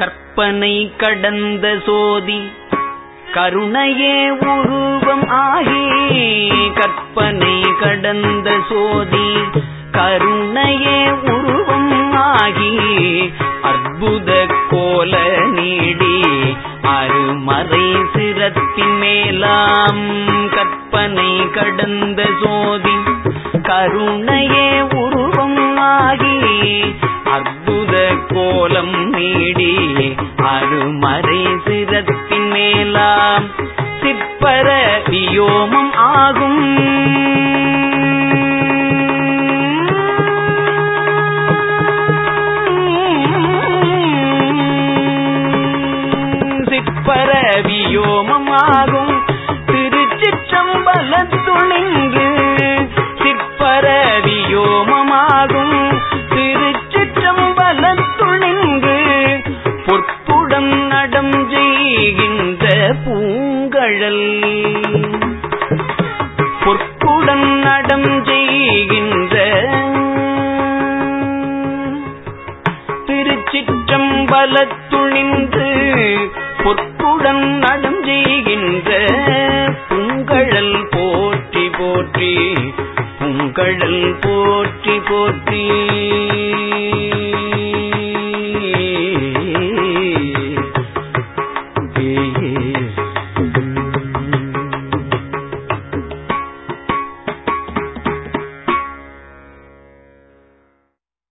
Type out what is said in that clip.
கற்பனை கடந்த சோதி கருணையே உருவம் ஆகி கற்பனை கடந்த சோதி கருணையே உருவம் ஆகி அற்புத கோல நீடி அருமறை சிரத்தின் மேலாம் கற்பனை கடந்த சோதி கருணையே உருவம் ஆகி அற்புத கோலம் நீடி அருமறை சிரத்தின் மேலாம் சிற்பர வியோமம் ஆகும். சிற்பர வியோமம் ஆகும். நிழல் பொற்புடன் நடம் செய்கின்ற திருச்சிற்றம்பல துணிந்து பொற்புடன் நடம் செய்கின்ற புங்கழல் போற்றி போற்றி புங்கழல் போற்றி போற்றி.